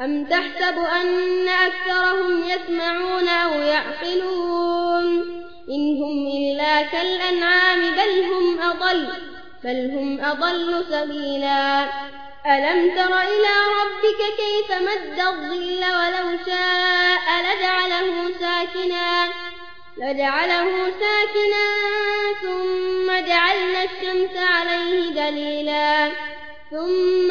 أم تحسب أن أكثرهم يسمعون أو يعقلون؟ إن هم إلا كالأنعام بل هم أضل بل هم أضل سبيلا. ألم تر إلى ربك كيف مد الظل ولو شاء لجعله ساكنا؟ لجعله ساكنا ثم جعلنا الشمس عليه دليلا. ثم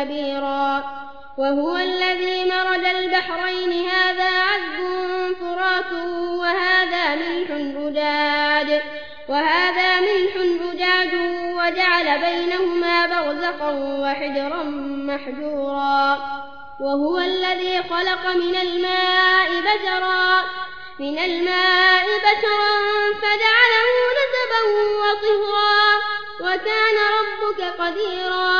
كبيرا. وهو الذي مرج البحرين. هذا عذب فرات وهذا ملح أجاج وهذا ملح أجاج وجعل بينهما برزقا وحجرا محجورا. وهو الذي خلق من الماء بشرا. من الماء بشرا فجعله نسبا وصهرا. وكان ربك قديرا.